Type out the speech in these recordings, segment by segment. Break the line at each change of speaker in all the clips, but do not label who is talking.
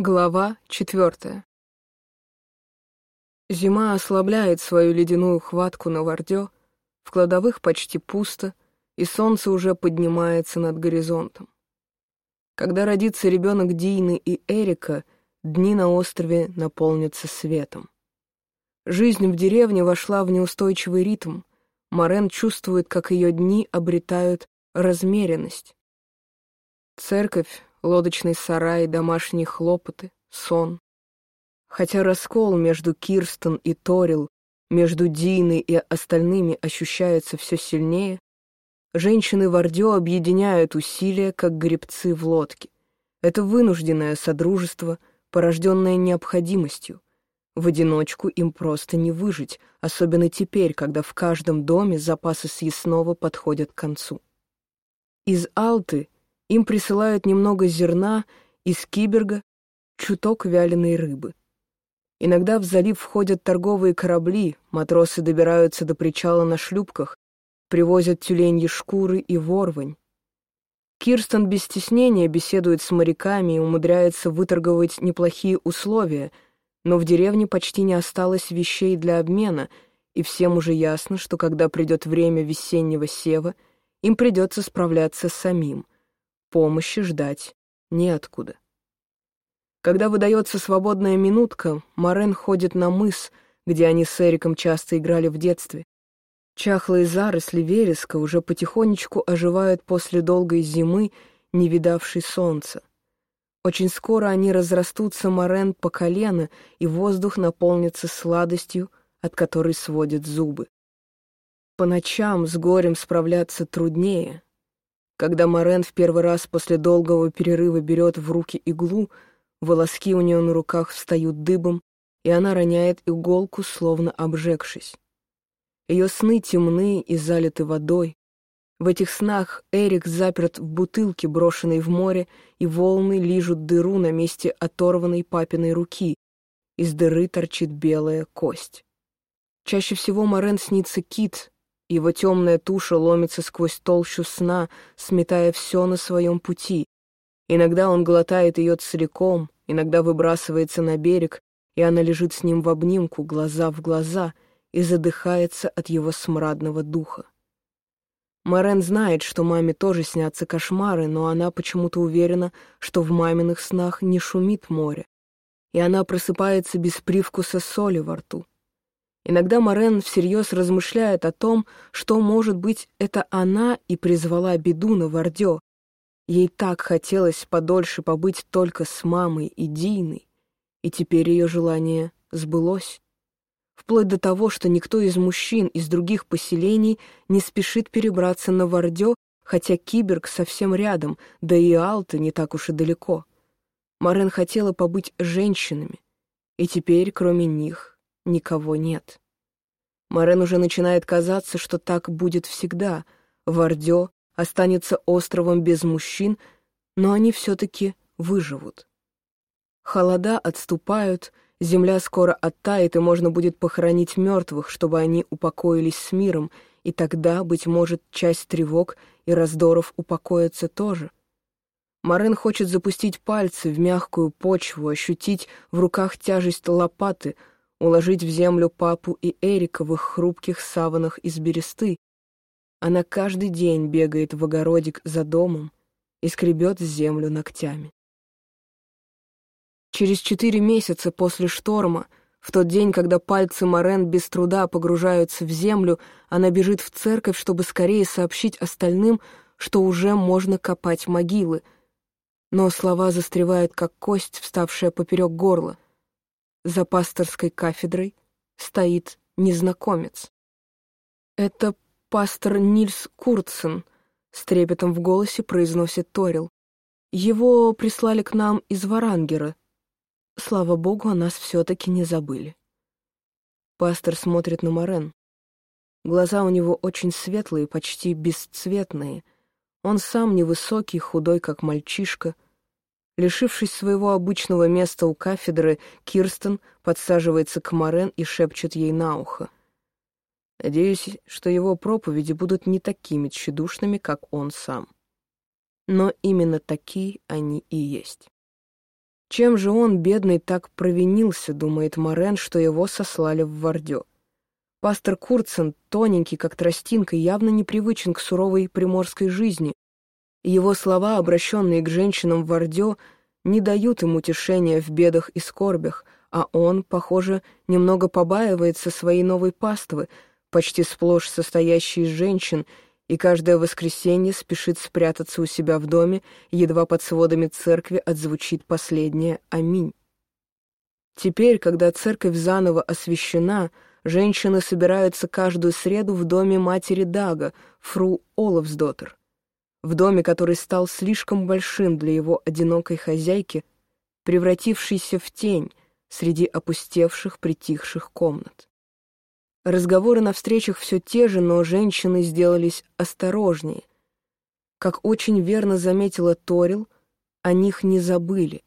Глава четвертая. Зима ослабляет свою ледяную хватку на Вардё, в кладовых почти пусто, и солнце уже поднимается над горизонтом. Когда родится ребенок Дины и Эрика, дни на острове наполнятся светом. Жизнь в деревне вошла в неустойчивый ритм. Морен чувствует, как ее дни обретают размеренность. Церковь, лодочный сарай, домашние хлопоты, сон. Хотя раскол между Кирстен и Торил, между Диной и остальными ощущается все сильнее, женщины в Ордё объединяют усилия, как гребцы в лодке. Это вынужденное содружество, порожденное необходимостью. В одиночку им просто не выжить, особенно теперь, когда в каждом доме запасы съестного подходят к концу. Из Алты им присылают немного зерна, из Киберга — чуток вяленой рыбы. Иногда в залив входят торговые корабли, матросы добираются до причала на шлюпках, привозят тюленьи шкуры и ворвань. Кирстен без стеснения беседует с моряками и умудряется выторговать неплохие условия, но в деревне почти не осталось вещей для обмена, и всем уже ясно, что когда придет время весеннего сева, им придется справляться самим. Помощи ждать неоткуда. Когда выдается свободная минутка, Морен ходит на мыс, где они с Эриком часто играли в детстве. Чахлые заросли вереска уже потихонечку оживают после долгой зимы, не видавшей солнца. Очень скоро они разрастутся морен по колено, и воздух наполнится сладостью, от которой сводят зубы. По ночам с горем справляться труднее. Когда Морен в первый раз после долгого перерыва берет в руки иглу — Волоски у нее на руках встают дыбом, и она роняет иголку, словно обжегшись. Ее сны темны и залиты водой. В этих снах Эрик заперт в бутылке, брошенной в море, и волны лижут дыру на месте оторванной папиной руки. Из дыры торчит белая кость. Чаще всего Морен снится кит, его темная туша ломится сквозь толщу сна, сметая все на своем пути, Иногда он глотает ее целиком, иногда выбрасывается на берег, и она лежит с ним в обнимку, глаза в глаза, и задыхается от его смрадного духа. Морен знает, что маме тоже снятся кошмары, но она почему-то уверена, что в маминых снах не шумит море, и она просыпается без привкуса соли во рту. Иногда Морен всерьез размышляет о том, что, может быть, это она и призвала беду на Вардё, Ей так хотелось подольше побыть только с мамой и Диной, и теперь ее желание сбылось. Вплоть до того, что никто из мужчин из других поселений не спешит перебраться на Вардё, хотя Киберг совсем рядом, да и Алта не так уж и далеко. Марен хотела побыть женщинами, и теперь, кроме них, никого нет. Марен уже начинает казаться, что так будет всегда. Вардё останется островом без мужчин, но они все-таки выживут. Холода отступают, земля скоро оттает, и можно будет похоронить мертвых, чтобы они упокоились с миром, и тогда, быть может, часть тревог и раздоров упокоится тоже. Марен хочет запустить пальцы в мягкую почву, ощутить в руках тяжесть лопаты, уложить в землю папу и Эрика в их хрупких саванах из бересты, она каждый день бегает в огородик за домом и скребет землю ногтями. Через четыре месяца после шторма, в тот день, когда пальцы Морен без труда погружаются в землю, она бежит в церковь, чтобы скорее сообщить остальным, что уже можно копать могилы. Но слова застревают, как кость, вставшая поперек горла. За пасторской кафедрой стоит незнакомец. Это пастор Нильс Курцен», — с трепетом в голосе произносит Торил. «Его прислали к нам из Варангера. Слава богу, о нас все-таки не забыли». Пастор смотрит на Морен. Глаза у него очень светлые, почти бесцветные. Он сам невысокий, худой, как мальчишка. Лишившись своего обычного места у кафедры, Кирстен подсаживается к Морен и шепчет ей на ухо. Надеюсь, что его проповеди будут не такими тщедушными, как он сам. Но именно такие они и есть. Чем же он, бедный, так провинился, думает Морен, что его сослали в Вардё? Пастор Курцен, тоненький, как тростинка, явно непривычен к суровой приморской жизни. Его слова, обращенные к женщинам в Вардё, не дают им утешения в бедах и скорбях, а он, похоже, немного побаивается своей новой паствы, почти сплошь состоящей из женщин, и каждое воскресенье спешит спрятаться у себя в доме, едва под сводами церкви отзвучит последнее «Аминь». Теперь, когда церковь заново освящена, женщины собираются каждую среду в доме матери Дага, фру Олафсдоттер, в доме, который стал слишком большим для его одинокой хозяйки, превратившейся в тень среди опустевших, притихших комнат. Разговоры на встречах все те же, но женщины сделались осторожнее. Как очень верно заметила Торил, о них не забыли.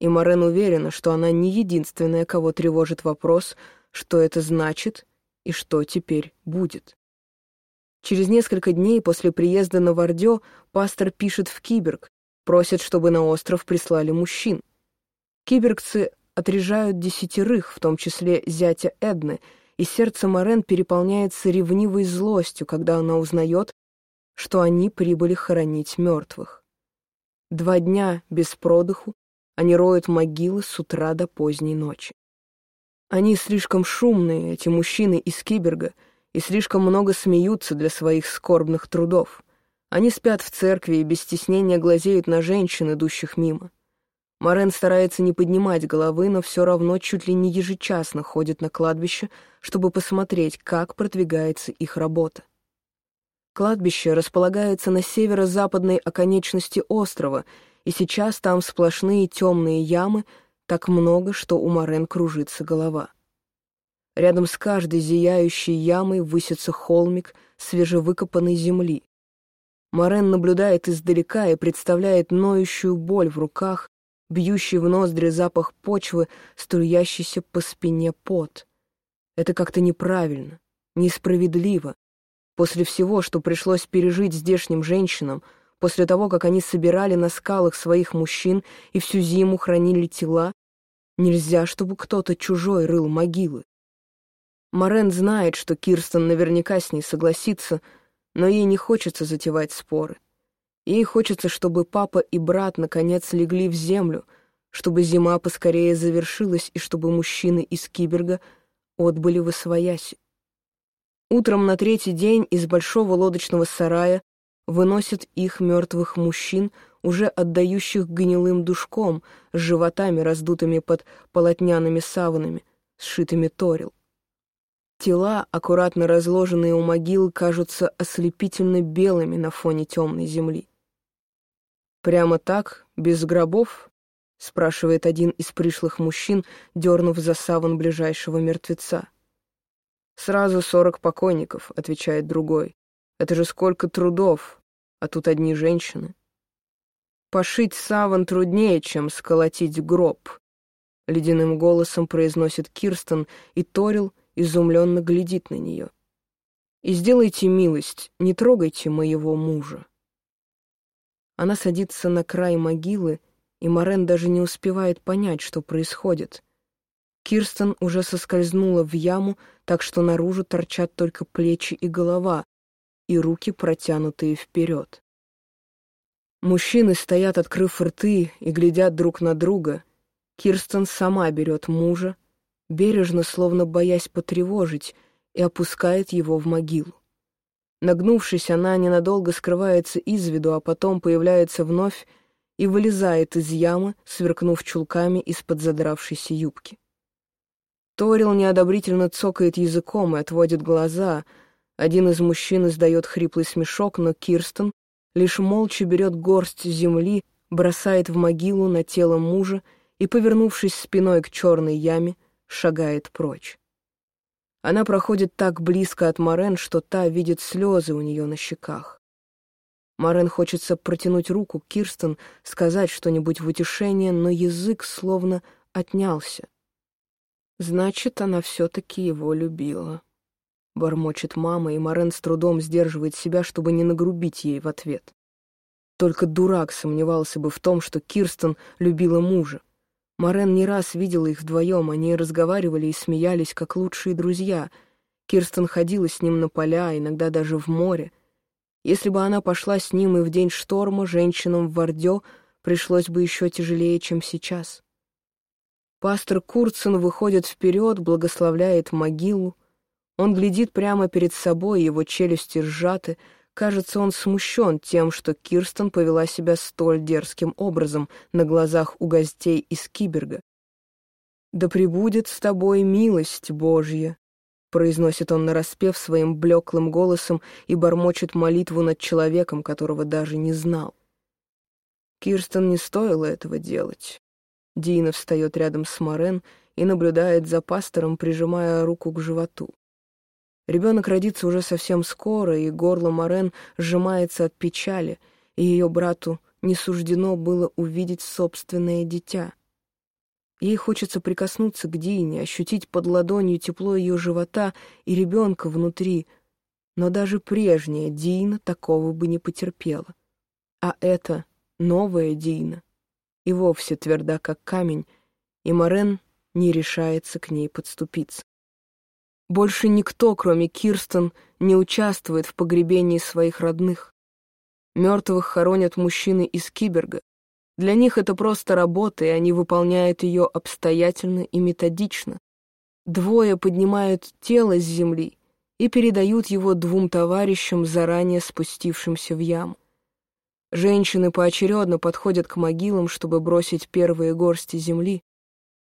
И Морен уверена, что она не единственная, кого тревожит вопрос, что это значит и что теперь будет. Через несколько дней после приезда на Вардё пастор пишет в Киберг, просит, чтобы на остров прислали мужчин. Кибергцы отрежают десятерых, в том числе зятя Эдны, и сердце Морен переполняется ревнивой злостью, когда она узнает, что они прибыли хоронить мертвых. Два дня без продыху они роют могилы с утра до поздней ночи. Они слишком шумные, эти мужчины из Киберга, и слишком много смеются для своих скорбных трудов. Они спят в церкви и без стеснения глазеют на женщин, идущих мимо. Морен старается не поднимать головы, но все равно чуть ли не ежечасно ходит на кладбище, чтобы посмотреть, как продвигается их работа. Кладбище располагается на северо-западной оконечности острова, и сейчас там сплошные темные ямы, так много, что у Морен кружится голова. Рядом с каждой зияющей ямой высится холмик свежевыкопанной земли. Морен наблюдает издалека и представляет ноющую боль в руках, бьющий в ноздри запах почвы, струящийся по спине пот. Это как-то неправильно, несправедливо. После всего, что пришлось пережить здешним женщинам, после того, как они собирали на скалах своих мужчин и всю зиму хранили тела, нельзя, чтобы кто-то чужой рыл могилы. Морен знает, что Кирстен наверняка с ней согласится, но ей не хочется затевать споры. Ей хочется, чтобы папа и брат наконец легли в землю, чтобы зима поскорее завершилась и чтобы мужчины из Киберга отбыли в Освояси. Утром на третий день из большого лодочного сарая выносят их мертвых мужчин, уже отдающих гнилым душком, с животами, раздутыми под полотняными саванами, сшитыми торил. Тела, аккуратно разложенные у могил, кажутся ослепительно белыми на фоне темной земли. «Прямо так, без гробов?» — спрашивает один из пришлых мужчин, дернув за саван ближайшего мертвеца. «Сразу сорок покойников», — отвечает другой. «Это же сколько трудов, а тут одни женщины». «Пошить саван труднее, чем сколотить гроб», — ледяным голосом произносит Кирстен, и Торил изумленно глядит на нее. «И сделайте милость, не трогайте моего мужа». Она садится на край могилы, и Морен даже не успевает понять, что происходит. Кирстен уже соскользнула в яму, так что наружу торчат только плечи и голова, и руки протянутые вперед. Мужчины стоят, открыв рты, и глядят друг на друга. Кирстен сама берет мужа, бережно, словно боясь потревожить, и опускает его в могилу. Нагнувшись, она ненадолго скрывается из виду, а потом появляется вновь и вылезает из ямы, сверкнув чулками из-под задравшейся юбки. Торил неодобрительно цокает языком и отводит глаза. Один из мужчин издает хриплый смешок, но Кирстен лишь молча берет горсть земли, бросает в могилу на тело мужа и, повернувшись спиной к черной яме, шагает прочь. Она проходит так близко от Морен, что та видит слезы у нее на щеках. Морен хочется протянуть руку Кирстен, сказать что-нибудь в утешение, но язык словно отнялся. Значит, она все-таки его любила. Бормочет мама, и Морен с трудом сдерживает себя, чтобы не нагрубить ей в ответ. Только дурак сомневался бы в том, что Кирстен любила мужа. Морен не раз видела их вдвоем, они разговаривали и смеялись, как лучшие друзья. Кирстен ходила с ним на поля, иногда даже в море. Если бы она пошла с ним и в день шторма, женщинам в Вардё пришлось бы еще тяжелее, чем сейчас. Пастор Курцен выходит вперед, благословляет могилу. Он глядит прямо перед собой, его челюсти сжаты. Кажется, он смущен тем, что Кирстен повела себя столь дерзким образом на глазах у гостей из Киберга. «Да пребудет с тобой милость Божья», — произносит он нараспев своим блеклым голосом и бормочет молитву над человеком, которого даже не знал. Кирстен не стоило этого делать. Дина встает рядом с Морен и наблюдает за пастором, прижимая руку к животу. Ребенок родится уже совсем скоро, и горло Морен сжимается от печали, и ее брату не суждено было увидеть собственное дитя. Ей хочется прикоснуться к Дине, ощутить под ладонью тепло ее живота и ребенка внутри, но даже прежняя Дина такого бы не потерпела. А это новая Дина и вовсе тверда, как камень, и Морен не решается к ней подступиться. Больше никто, кроме Кирстен, не участвует в погребении своих родных. Мертвых хоронят мужчины из Киберга. Для них это просто работа, и они выполняют ее обстоятельно и методично. Двое поднимают тело с земли и передают его двум товарищам, заранее спустившимся в яму. Женщины поочередно подходят к могилам, чтобы бросить первые горсти земли.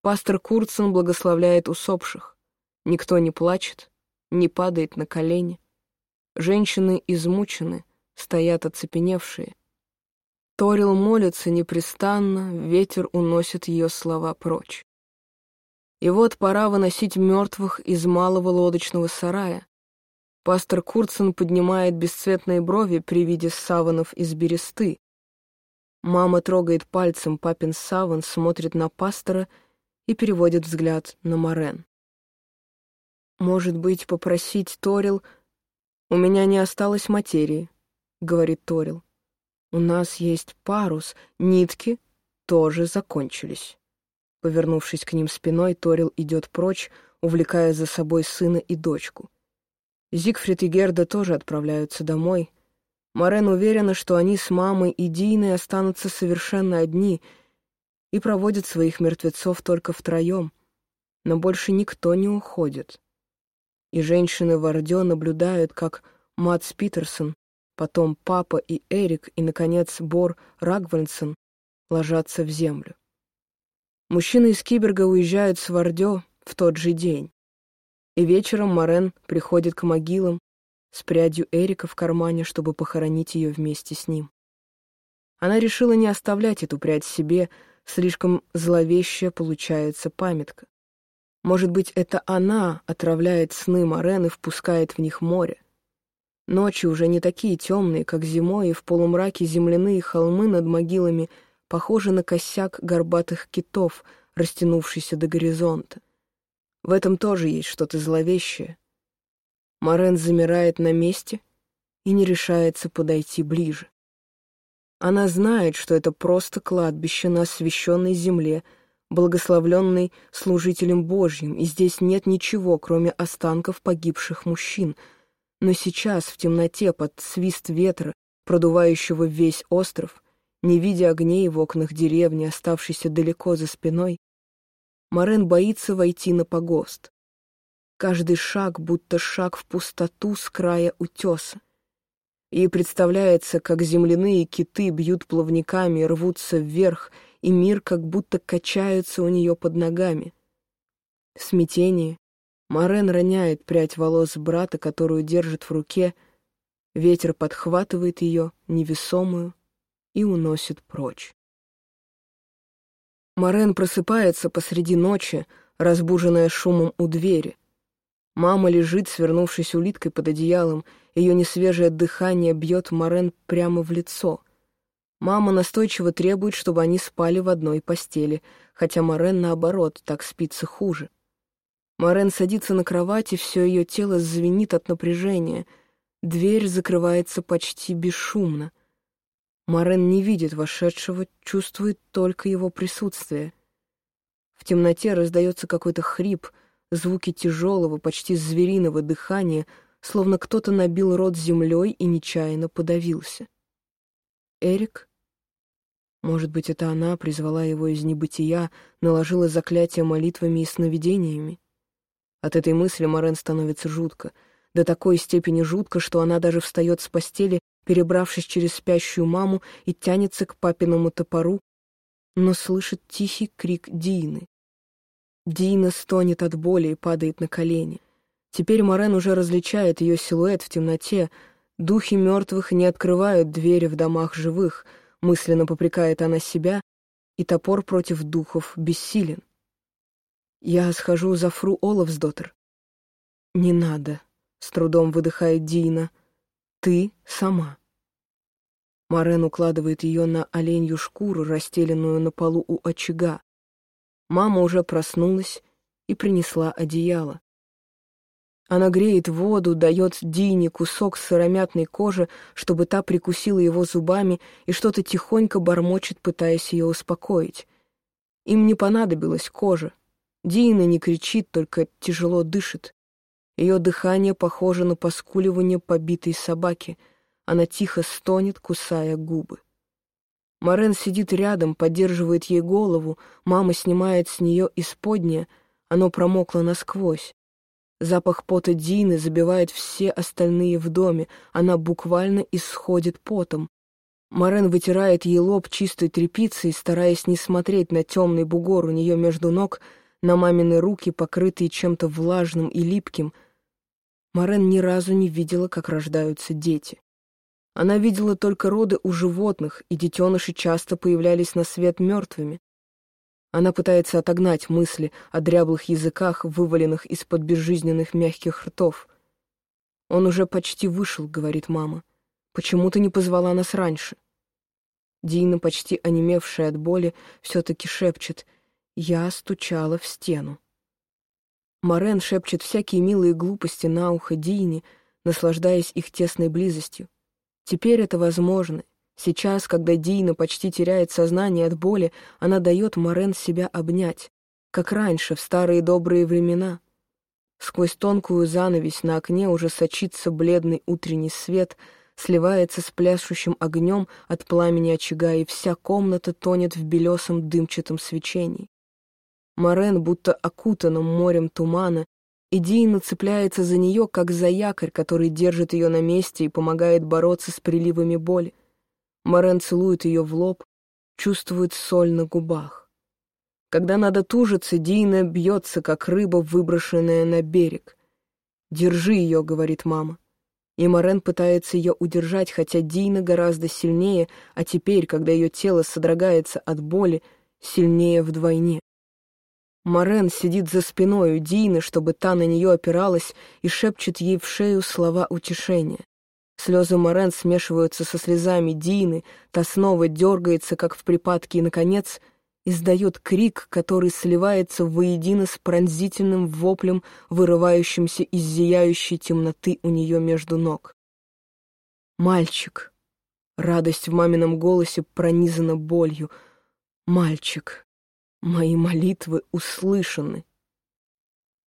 Пастор Курцен благословляет усопших. Никто не плачет, не падает на колени. Женщины измучены, стоят оцепеневшие. Торил молится непрестанно, ветер уносит ее слова прочь. И вот пора выносить мертвых из малого лодочного сарая. Пастор Курцен поднимает бесцветные брови при виде саванов из бересты. Мама трогает пальцем папин саван, смотрит на пастора и переводит взгляд на Морен. «Может быть, попросить Торил...» «У меня не осталось материи», — говорит Торил. «У нас есть парус, нитки тоже закончились». Повернувшись к ним спиной, Торил идет прочь, увлекая за собой сына и дочку. Зигфрид и Герда тоже отправляются домой. Морен уверена, что они с мамой и Диной останутся совершенно одни и проводят своих мертвецов только втроем. Но больше никто не уходит. И женщины в Ордё наблюдают, как Матс Питерсон, потом папа и Эрик, и, наконец, Бор Рагвальдсен ложатся в землю. Мужчины из Киберга уезжают с Вардё в тот же день. И вечером Морен приходит к могилам с прядью Эрика в кармане, чтобы похоронить ее вместе с ним. Она решила не оставлять эту прядь себе, слишком зловещая получается памятка. Может быть, это она отравляет сны Морен и впускает в них море. Ночи уже не такие темные, как зимой, и в полумраке земляные холмы над могилами похожи на косяк горбатых китов, растянувшийся до горизонта. В этом тоже есть что-то зловещее. Морен замирает на месте и не решается подойти ближе. Она знает, что это просто кладбище на освященной земле, благословленной служителем Божьим, и здесь нет ничего, кроме останков погибших мужчин. Но сейчас, в темноте, под свист ветра, продувающего весь остров, не видя огней в окнах деревни, оставшейся далеко за спиной, Морен боится войти на погост. Каждый шаг будто шаг в пустоту с края утеса. Ей представляется, как земляные киты бьют плавниками и рвутся вверх, и мир как будто качается у нее под ногами. В смятении Морен роняет прядь волос брата, которую держит в руке, ветер подхватывает ее, невесомую, и уносит прочь. Морен просыпается посреди ночи, разбуженная шумом у двери. Мама лежит, свернувшись улиткой под одеялом, ее несвежее дыхание бьет Морен прямо в лицо. Мама настойчиво требует, чтобы они спали в одной постели, хотя Морен, наоборот, так спится хуже. Морен садится на кровать, и все ее тело звенит от напряжения. Дверь закрывается почти бесшумно. Марен не видит вошедшего, чувствует только его присутствие. В темноте раздается какой-то хрип, звуки тяжелого, почти звериного дыхания, словно кто-то набил рот землей и нечаянно подавился. Эрик? Может быть, это она призвала его из небытия, наложила заклятие молитвами и сновидениями? От этой мысли Морен становится жутко. До такой степени жутко, что она даже встает с постели, перебравшись через спящую маму, и тянется к папиному топору, но слышит тихий крик Дины. Дина стонет от боли и падает на колени. Теперь Морен уже различает ее силуэт в темноте. Духи мертвых не открывают двери в домах живых, мысленно попрекает она себя, и топор против духов бессилен. Я схожу за фру Олафсдоттер. Не надо, с трудом выдыхает Дина. Ты сама. Морен укладывает ее на оленью шкуру, расстеленную на полу у очага. Мама уже проснулась и принесла одеяло. Она греет воду, дает Дине кусок сыромятной кожи, чтобы та прикусила его зубами и что-то тихонько бормочет, пытаясь ее успокоить. Им не понадобилась кожа. Дина не кричит, только тяжело дышит. Ее дыхание похоже на поскуливание побитой собаки. Она тихо стонет, кусая губы. Морен сидит рядом, поддерживает ей голову, мама снимает с нее исподнее, оно промокло насквозь. Запах пота Дины забивает все остальные в доме, она буквально исходит потом. Морен вытирает ей лоб чистой тряпицей, стараясь не смотреть на темный бугор у нее между ног, на мамины руки, покрытые чем-то влажным и липким. Морен ни разу не видела, как рождаются дети. Она видела только роды у животных, и детеныши часто появлялись на свет мертвыми. Она пытается отогнать мысли о дряблых языках, вываленных из-под безжизненных мягких ртов. «Он уже почти вышел», — говорит мама. «Почему ты не позвала нас раньше?» Дина, почти онемевшая от боли, все-таки шепчет «Я стучала в стену». Морен шепчет всякие милые глупости на ухо Дине, наслаждаясь их тесной близостью. Теперь это возможно. Сейчас, когда Дина почти теряет сознание от боли, она дает Морен себя обнять, как раньше, в старые добрые времена. Сквозь тонкую занавесь на окне уже сочится бледный утренний свет, сливается с пляшущим огнем от пламени очага, и вся комната тонет в белесом дымчатом свечении. Морен, будто окутанным морем тумана, и Дина цепляется за нее, как за якорь, который держит ее на месте и помогает бороться с приливами боли. Морен целует ее в лоб, чувствует соль на губах. Когда надо тужиться, Дина бьется, как рыба, выброшенная на берег. «Держи ее», — говорит мама. И Морен пытается ее удержать, хотя Дина гораздо сильнее, а теперь, когда ее тело содрогается от боли, сильнее вдвойне. Морен сидит за спиной у Дины, чтобы та на нее опиралась, и шепчет ей в шею слова утешения. Слезы Морен смешиваются со слезами Дины, та снова дергается, как в припадке, и, наконец, издает крик, который сливается воедино с пронзительным воплем, вырывающимся из зияющей темноты у нее между ног. «Мальчик!» Радость в мамином голосе пронизана болью. «Мальчик!» Мои молитвы услышаны.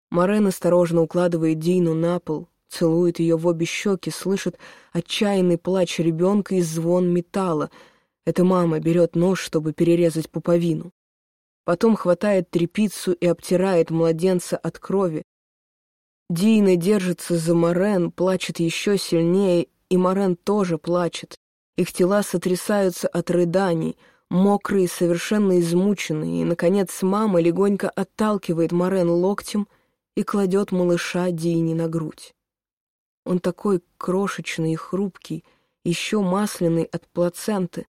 Морен осторожно укладывает Дину на пол, целует ее в обе щеки, слышит отчаянный плач ребенка и звон металла. Эта мама берет нож, чтобы перерезать пуповину. Потом хватает трепицу и обтирает младенца от крови. Дина держится за Морен, плачет еще сильнее, и Морен тоже плачет. Их тела сотрясаются от рыданий — мокрые, совершенно измученные, и, наконец, мама легонько отталкивает Морен локтем и кладет малыша Дини на грудь. Он такой крошечный и хрупкий, еще масляный от плаценты.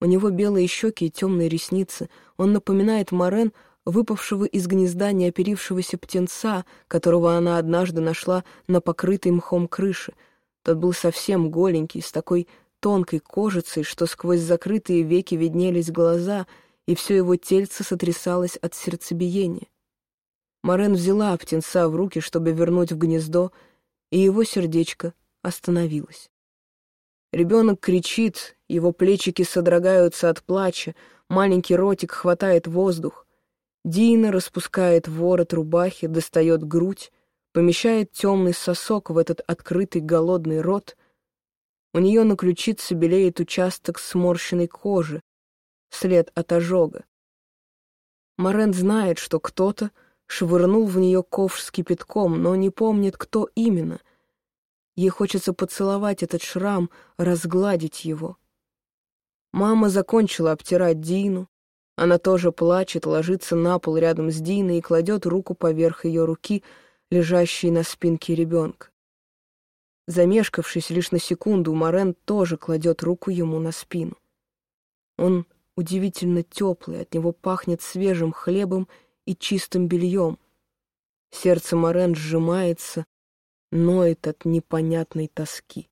У него белые щеки и темные ресницы. Он напоминает Морен, выпавшего из гнезда неоперившегося птенца, которого она однажды нашла на покрытой мхом крыше. Тот был совсем голенький, с такой тонкой кожицей, что сквозь закрытые веки виднелись глаза, и все его тельце сотрясалось от сердцебиения. Морен взяла птенца в руки, чтобы вернуть в гнездо, и его сердечко остановилось. Ребенок кричит, его плечики содрогаются от плача, маленький ротик хватает воздух. Дина распускает ворот рубахи, достает грудь, помещает темный сосок в этот открытый голодный рот. У нее на ключице белеет участок сморщенной кожи, след от ожога. Морен знает, что кто-то швырнул в нее ковш с кипятком, но не помнит, кто именно. Ей хочется поцеловать этот шрам, разгладить его. Мама закончила обтирать Дину, она тоже плачет, ложится на пол рядом с Диной и кладет руку поверх ее руки, лежащей на спинке ребенка. Замешкавшись лишь на секунду, Морен тоже кладет руку ему на спину. Он удивительно теплый, от него пахнет свежим хлебом и чистым бельем. Сердце Морен сжимается, ноет от непонятной тоски.